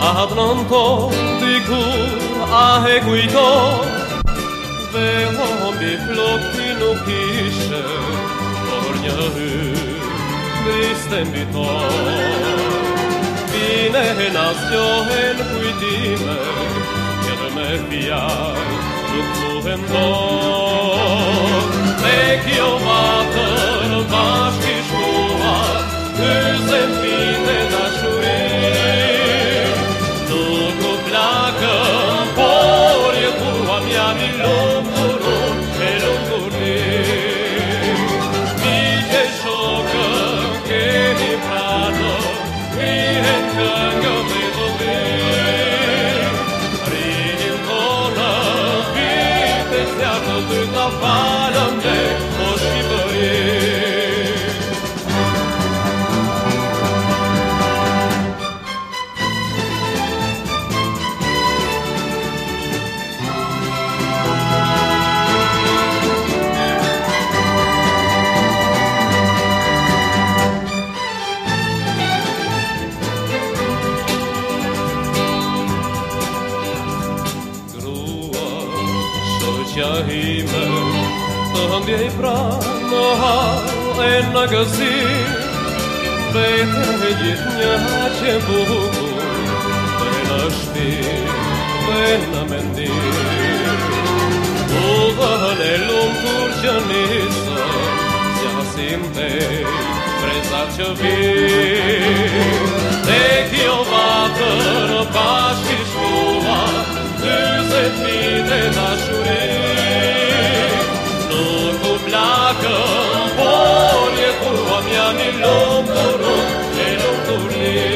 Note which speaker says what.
Speaker 1: Adnanto ah, di cur a ah, equito Veho mi flocchi no pisce Ornia hu Mistem bito Bine nascio en cuidime Che me fiai Tu en seacă Socia hime Tăhândie prano En nagasi Vete jitnja Che buku Vena shpi Vena mendi Uva nell'um turcianissa Sia simte Presa që vi nell'ombolo, nell'ombolo.